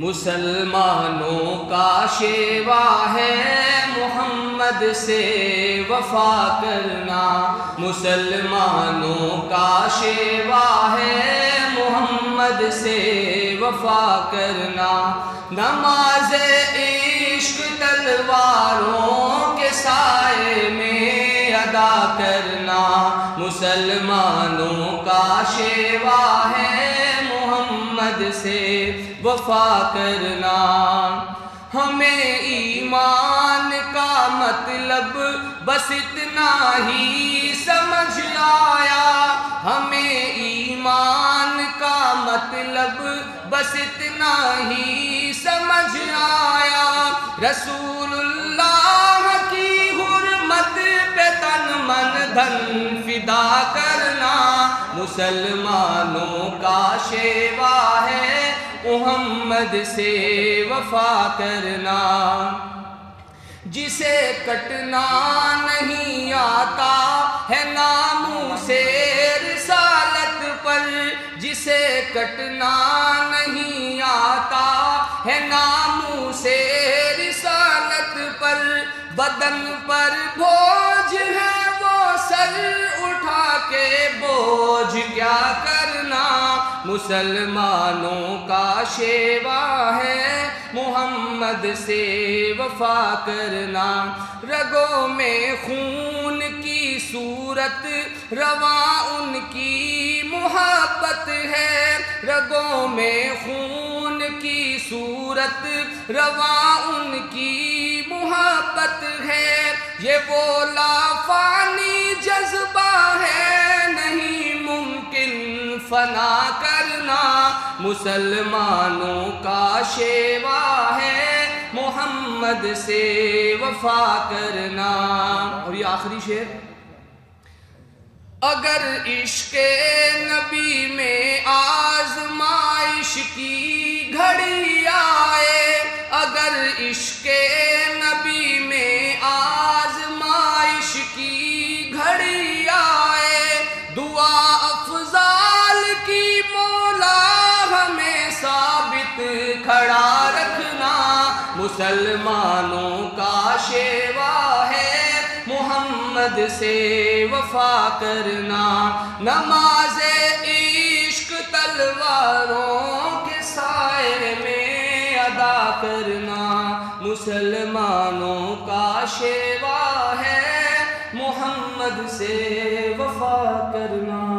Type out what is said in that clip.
مسلمانوں کا شیوا ہے محمد سے وفا کرنا۔ مسلمانوں کا شیوا ہے محمد سے وفا کرنا۔ نماز عشق تلواروں کے سائے میں ادا کرنا۔ مسلمانوں کا شیوا ہے وفا کرنا۔ ہمیں ایمان کا مطلب بس اتنا ہی سمجھ آیا۔ ہمیں ایمان کا مطلب بس اتنا ہی سمجھ آیا۔ رسول اللہ کی حرمت پہ تن من دھن فدا کرنا۔ مسلمانوں کا شیوا ہے۔ محمد سے وفا کرنا۔ جسے کٹنا نہیں آتا ہے ناموں سے رسالت پر، جسے کٹنا نہیں آتا ہے ناموں سے رسالت پر۔ بدن پر بوجھ ہے وہ سر، اٹھا کے بوجھ کیا کرنا مسلمانوں کا شیوا ہے۔ محمد سے وفا کرنا، رگوں میں خون کی صورت، رواں ان کی محبت ہے۔ رگوں میں خون کی صورت، رواں ان کی محبت ہے۔ یہ وہ فنا کرنا مسلمانوں کا شیوا ہے، محمد سے وفا کرنا۔ اور یہ آخری شعر۔ اگر عشق نبی میں آزمائش کی مسلمانوں کا شیوا ہے۔ محمد سے وفا کرنا، نماز عشق تلواروں کے سائے میں ادا کرنا۔ مسلمانوں کا شیوا ہے، محمد سے وفا کرنا۔